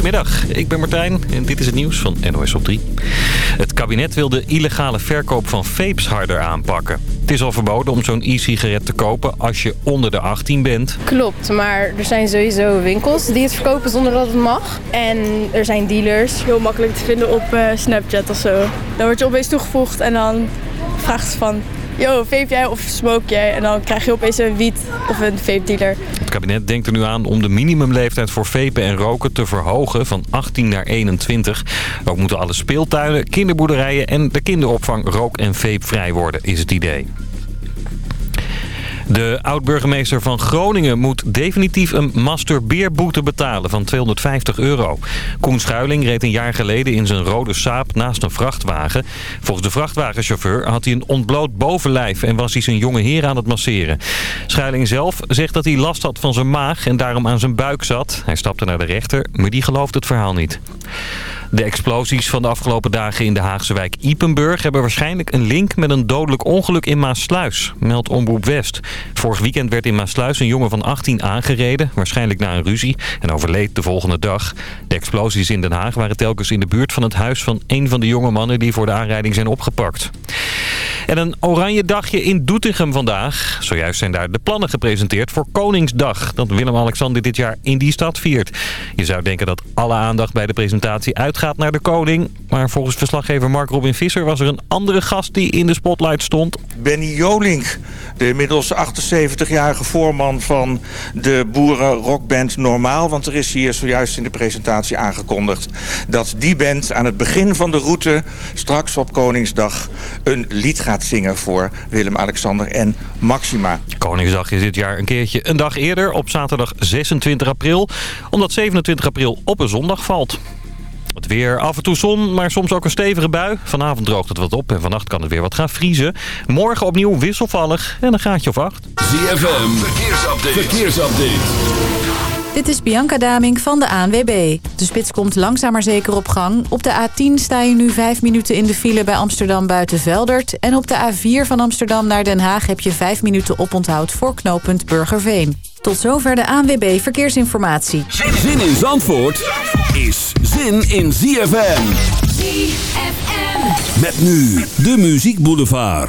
Goedemiddag, ik ben Martijn en dit is het nieuws van NOS op 3. Het kabinet wil de illegale verkoop van vapes harder aanpakken. Het is al verboden om zo'n e-sigaret te kopen als je onder de 18 bent. Klopt, maar er zijn sowieso winkels die het verkopen zonder dat het mag. En er zijn dealers. Heel makkelijk te vinden op uh, Snapchat of zo. Dan word je opeens toegevoegd en dan vraagt ze van yo, vape jij of smoke jij? En dan krijg je opeens een wiet of een vape dealer. Het kabinet denkt er nu aan om de minimumleeftijd voor vapen en roken te verhogen van 18 naar 21. Ook moeten alle speeltuinen, kinderboerderijen en de kinderopvang rook- en vapevrij worden, is het idee. De oud-burgemeester van Groningen moet definitief een masturbeerboete betalen van 250 euro. Koen Schuiling reed een jaar geleden in zijn rode saap naast een vrachtwagen. Volgens de vrachtwagenchauffeur had hij een ontbloot bovenlijf en was hij zijn jonge heer aan het masseren. Schuiling zelf zegt dat hij last had van zijn maag en daarom aan zijn buik zat. Hij stapte naar de rechter, maar die gelooft het verhaal niet. De explosies van de afgelopen dagen in de Haagse wijk Ipenburg... hebben waarschijnlijk een link met een dodelijk ongeluk in Maasluis, meldt Omroep West. Vorig weekend werd in Maasluis een jongen van 18 aangereden, waarschijnlijk na een ruzie... en overleed de volgende dag. De explosies in Den Haag waren telkens in de buurt van het huis van een van de jonge mannen... die voor de aanrijding zijn opgepakt. En een oranje dagje in Doetinchem vandaag. Zojuist zijn daar de plannen gepresenteerd voor Koningsdag... dat Willem-Alexander dit jaar in die stad viert. Je zou denken dat alle aandacht bij de presentatie uitgaat naar de koning. Maar volgens verslaggever Mark Robin Visser was er een andere gast die in de spotlight stond. Benny Jolink, de inmiddels 78-jarige voorman van de boerenrockband Normaal. Want er is hier zojuist in de presentatie aangekondigd... dat die band aan het begin van de route straks op Koningsdag een lied gaat zingen voor Willem-Alexander en Maxima. Koningsdag is dit jaar een keertje een dag eerder op zaterdag 26 april. Omdat 27 april op een zondag valt. Het weer af en toe zon, maar soms ook een stevige bui. Vanavond droogt het wat op en vannacht kan het weer wat gaan vriezen. Morgen opnieuw wisselvallig en een graadje of acht. ZFM, verkeersupdate. verkeersupdate. Dit is Bianca Daming van de ANWB. De spits komt langzaam maar zeker op gang. Op de A10 sta je nu 5 minuten in de file bij Amsterdam buiten Veldert. En op de A4 van Amsterdam naar Den Haag heb je 5 minuten oponthoud voor knooppunt Burgerveen. Tot zover de ANWB Verkeersinformatie. Zin in Zandvoort is zin in ZFM. ZFM. Met nu de Muziek Boulevard.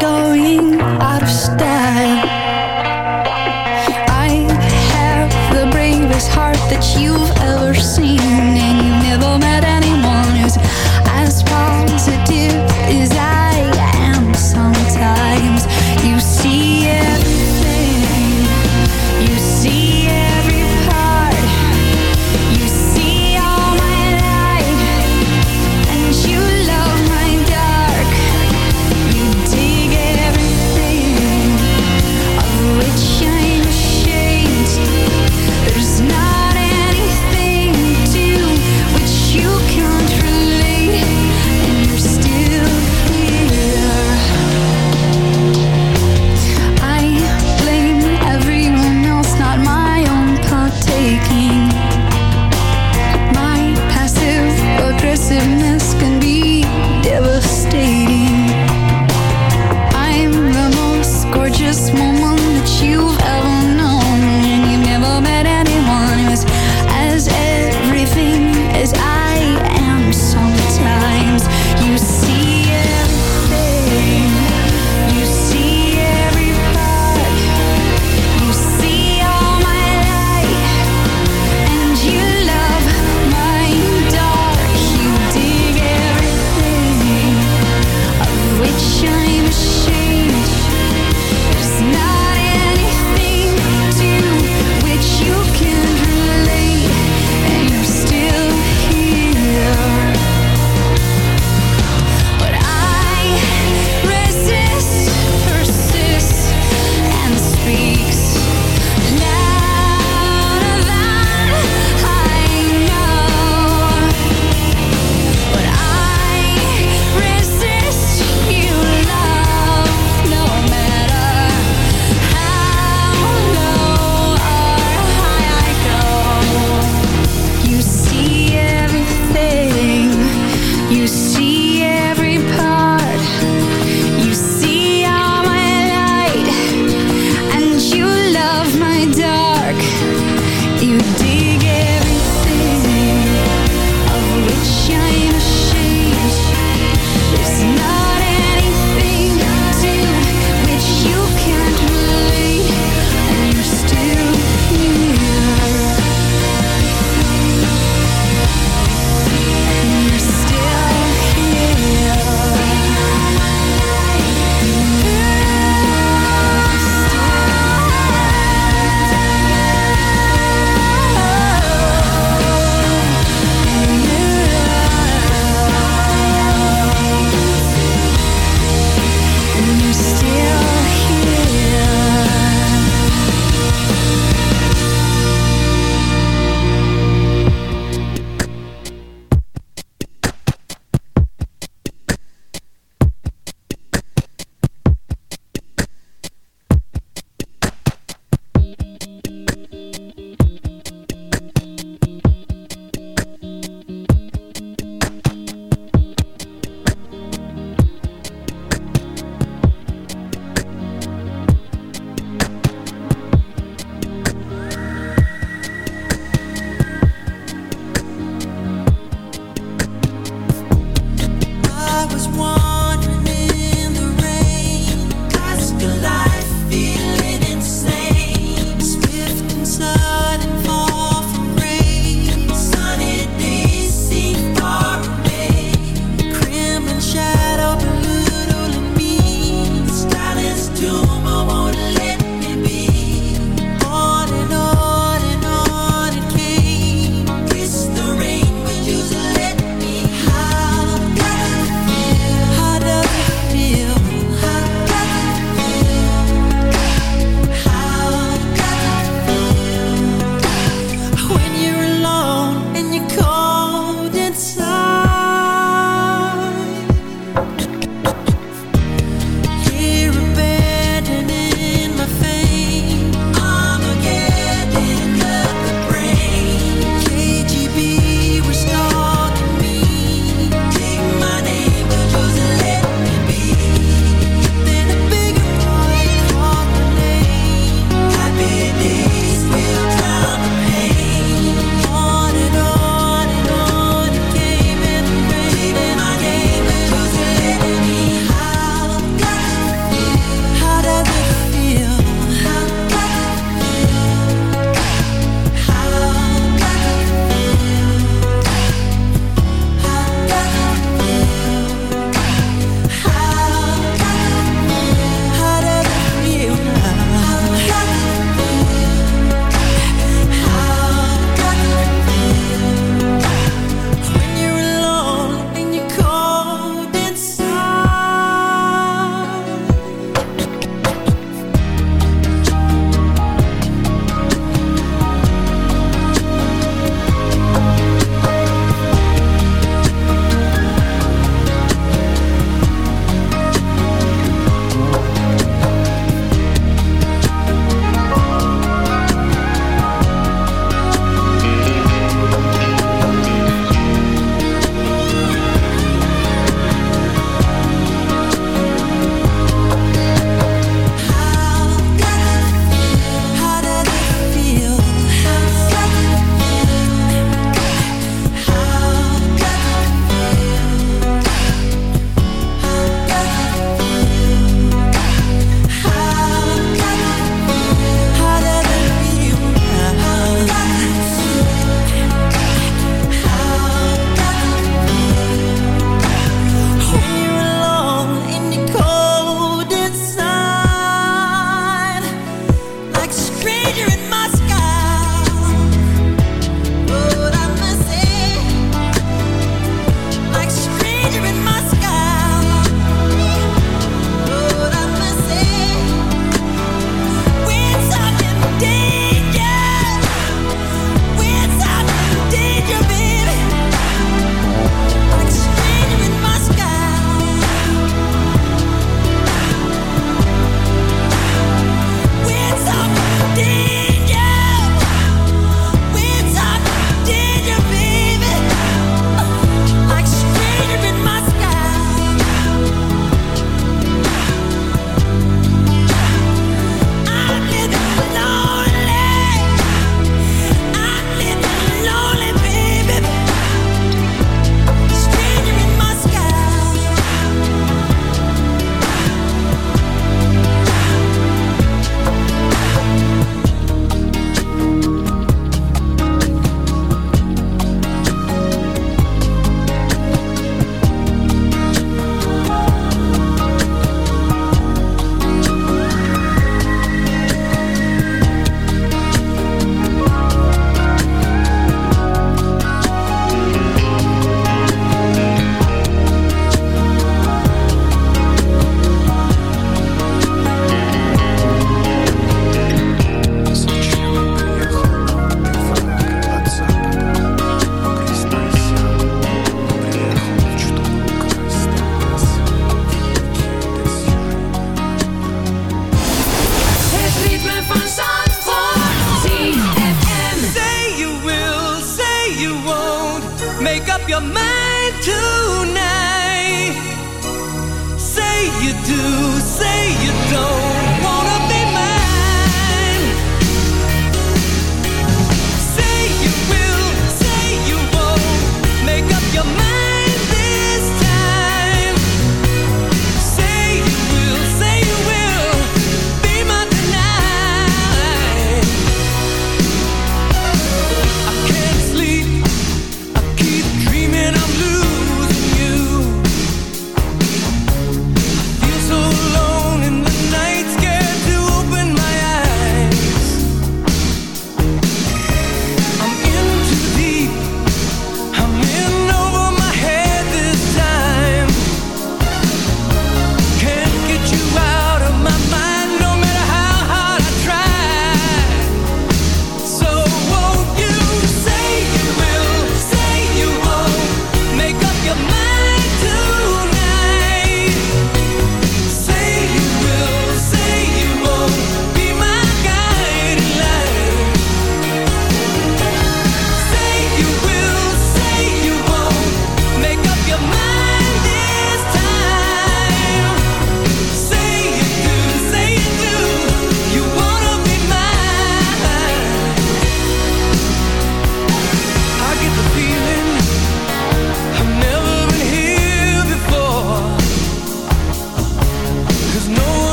go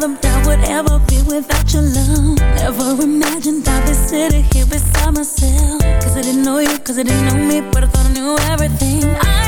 never thought would ever be without your love. Never imagined I'd be sitting here beside myself. Cause I didn't know you, cause I didn't know me, but I thought I knew everything. I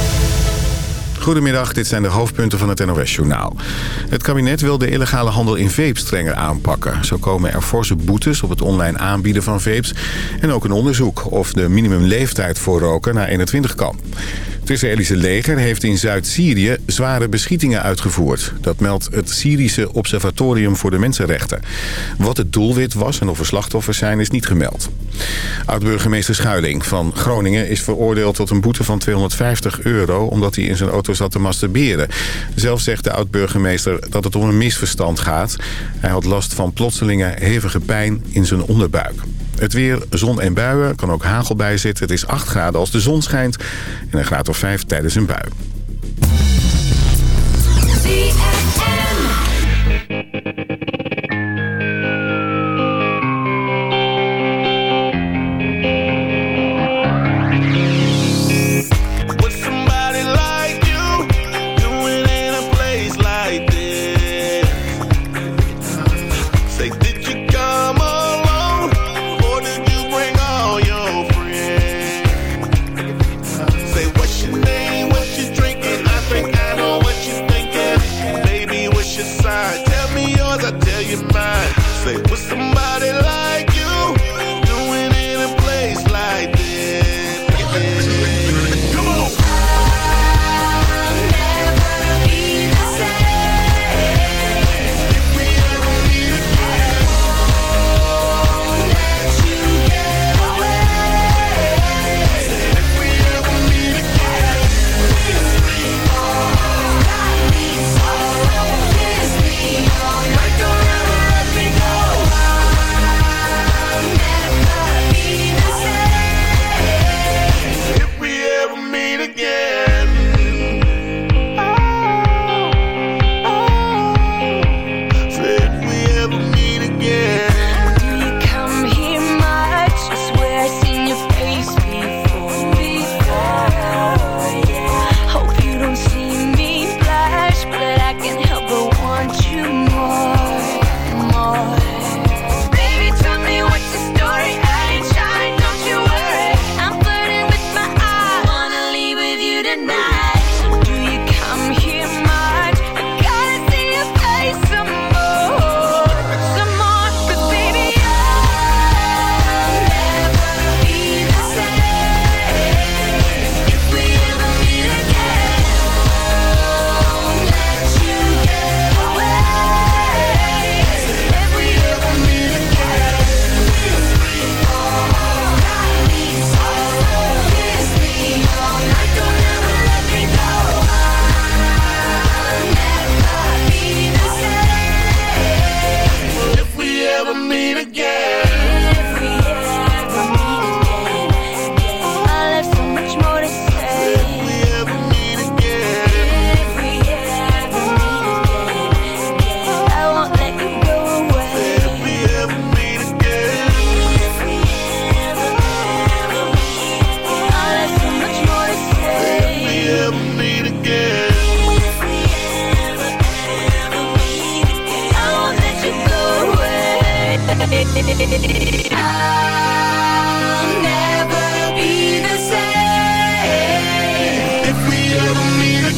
Goedemiddag, dit zijn de hoofdpunten van het NOS-journaal. Het kabinet wil de illegale handel in vapes strenger aanpakken. Zo komen er forse boetes op het online aanbieden van vapes... en ook een onderzoek of de minimumleeftijd voor roken naar 21 kan. Het Israëlische leger heeft in Zuid-Syrië zware beschietingen uitgevoerd. Dat meldt het Syrische Observatorium voor de Mensenrechten. Wat het doelwit was en of er slachtoffers zijn, is niet gemeld. Oud-burgemeester Schuiling van Groningen is veroordeeld tot een boete van 250 euro... omdat hij in zijn auto zat te masturberen. Zelf zegt de oud-burgemeester dat het om een misverstand gaat. Hij had last van plotselinge hevige pijn in zijn onderbuik. Het weer, zon en buien, kan ook hagel bij zitten. Het is 8 graden als de zon schijnt en een graad of 5 tijdens een bui.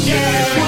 yeah.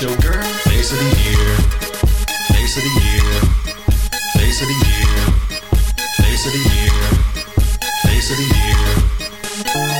Face of the year, face of the year, face of the year, face of the year, face of the year.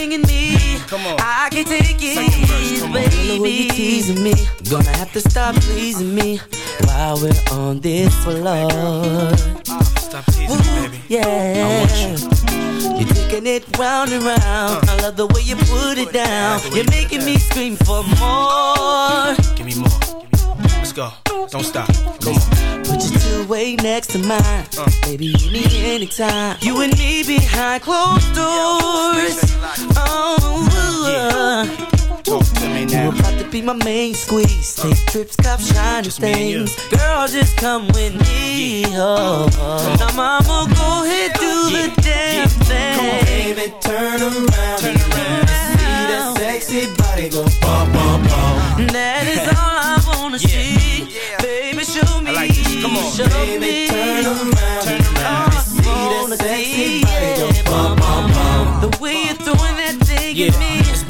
Come on. I can take it, baby. The way you teasing me. Gonna have to stop pleasing me while we're on this floor. Stop teasing me, baby. Yeah. I want you. You're taking it round and round. Uh. I love the way you put it down. You're making me scream for more. Give me more. Let's go. Don't stop. Come on. Put your two way next to mine. Uh. Baby, you need me anytime. You and me behind closed doors. Oh, Talk to me now. you now. about to be my main squeeze. Take uh. trips, cop shiny Just things. Girl, just come with me. Oh, oh. Now, mama, go ahead, do the damn thing. Come on, baby, turn around turn around. and see that sexy body go bum, bum, bum. That is all I wanna see. Baby, show me. like this. Come on. Show Baby, me. turn around Turn around. and see that sexy body go bum, bum, bum. The way you're throwing that thing Yeah, at me.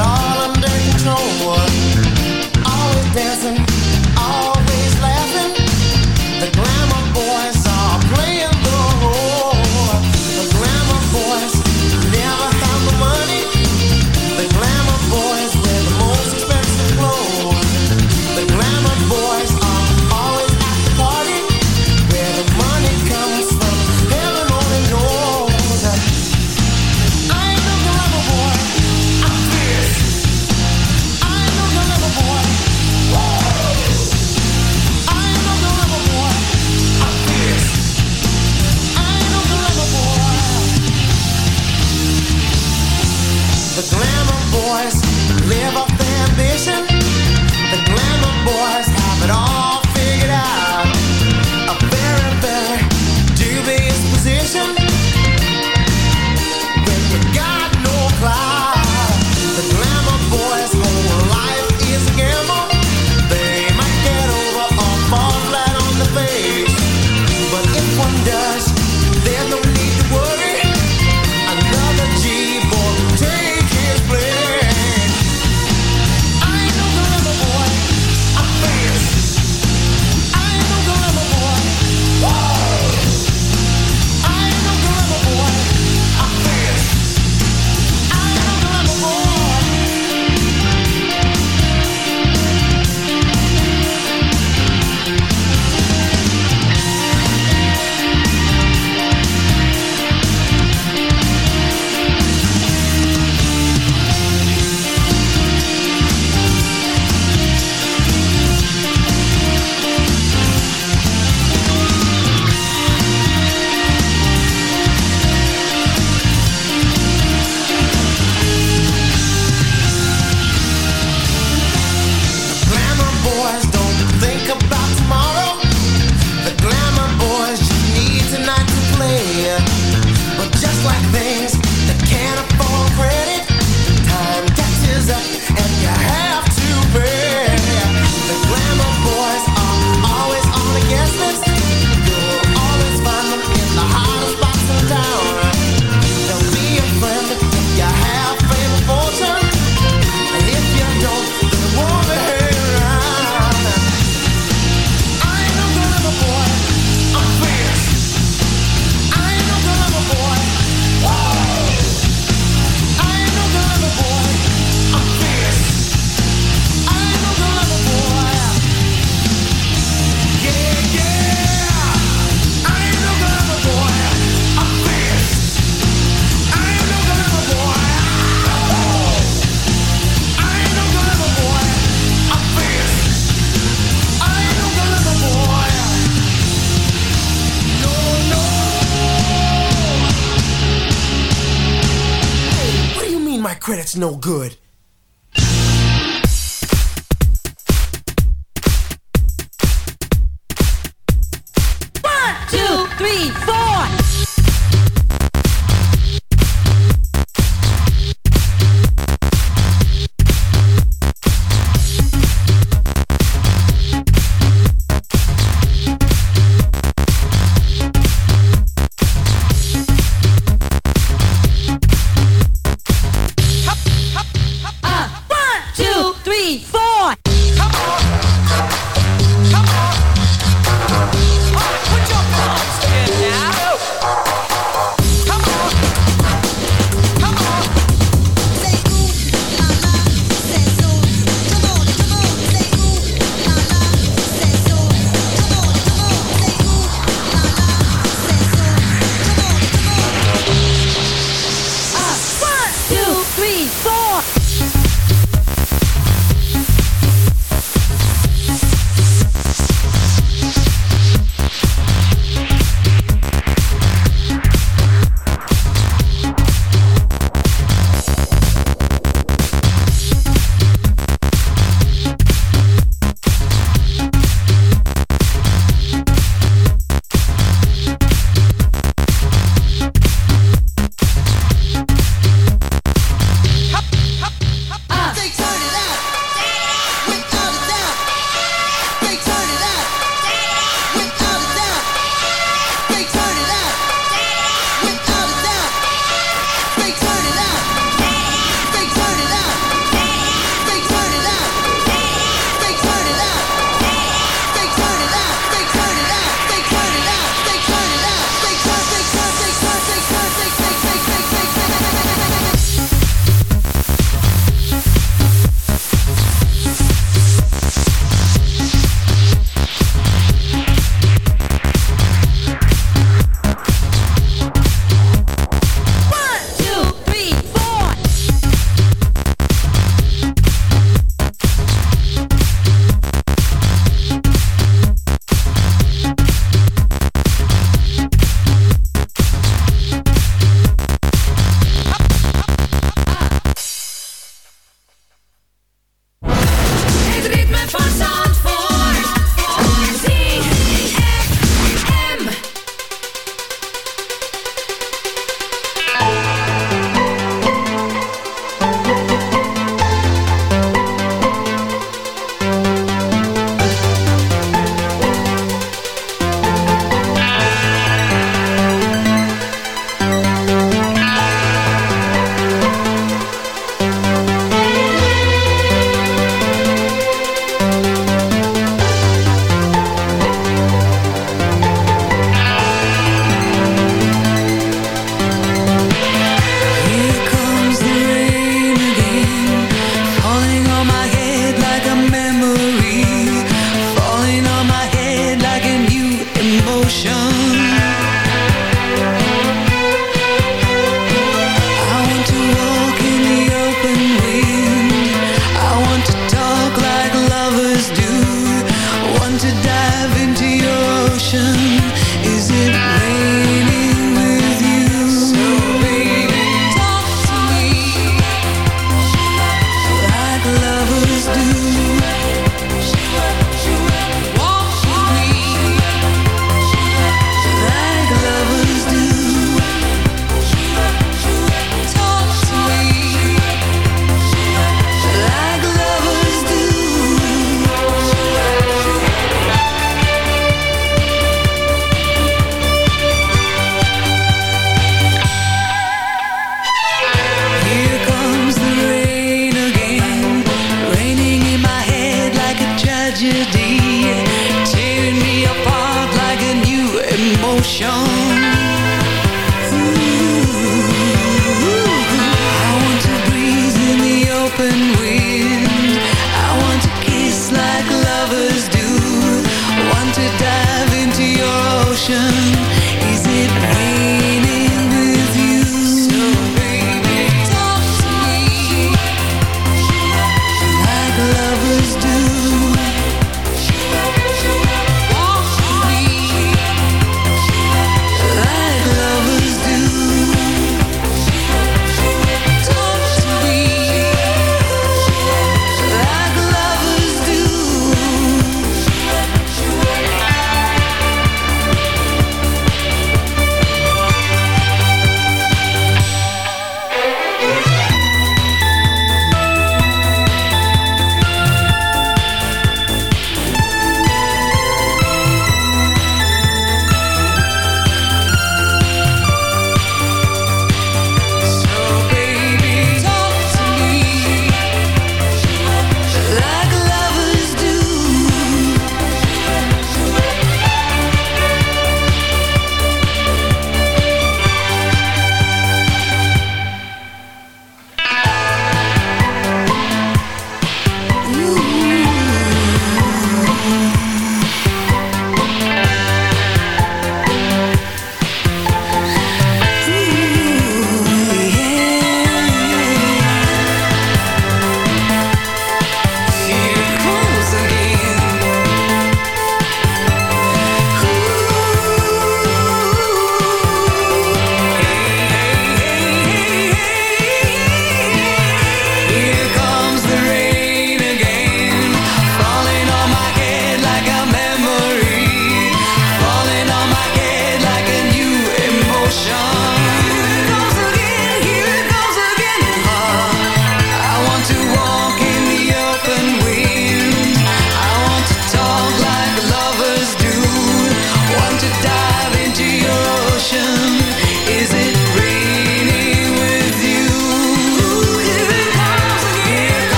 all under control. Always dancing,